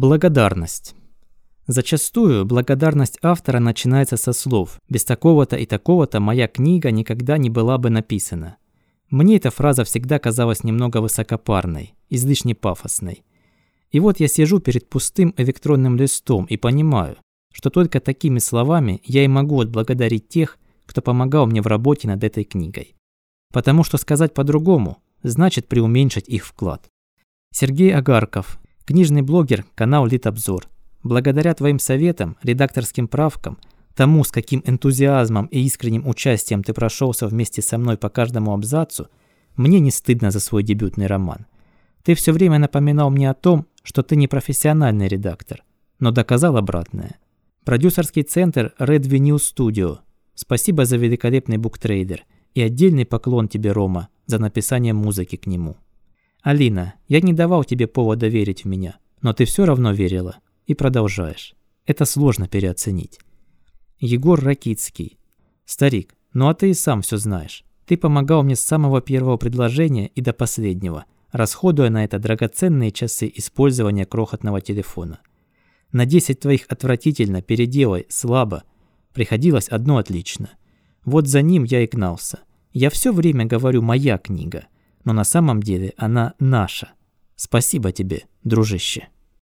Благодарность. Зачастую благодарность автора начинается со слов «без такого-то и такого-то моя книга никогда не была бы написана». Мне эта фраза всегда казалась немного высокопарной, излишне пафосной. И вот я сижу перед пустым электронным листом и понимаю, что только такими словами я и могу отблагодарить тех, кто помогал мне в работе над этой книгой. Потому что сказать по-другому значит преуменьшить их вклад. Сергей Агарков, книжный блогер, канал Литобзор. Благодаря твоим советам, редакторским правкам, тому, с каким энтузиазмом и искренним участием ты прошелся вместе со мной по каждому абзацу, мне не стыдно за свой дебютный роман. Ты все время напоминал мне о том, что ты не профессиональный редактор, но доказал обратное. Продюсерский центр Red Vinyl Studio. Спасибо за великолепный буктрейдер и отдельный поклон тебе, Рома, за написание музыки к нему. Алина, я не давал тебе повода верить в меня, но ты все равно верила и продолжаешь. Это сложно переоценить. Егор Ракицкий. Старик, ну а ты и сам все знаешь. Ты помогал мне с самого первого предложения и до последнего, расходуя на это драгоценные часы использования крохотного телефона. На 10 твоих отвратительно, переделай, слабо. Приходилось одно отлично. Вот за ним я и гнался. Я все время говорю «моя книга», но на самом деле она наша. Спасибо тебе, дружище.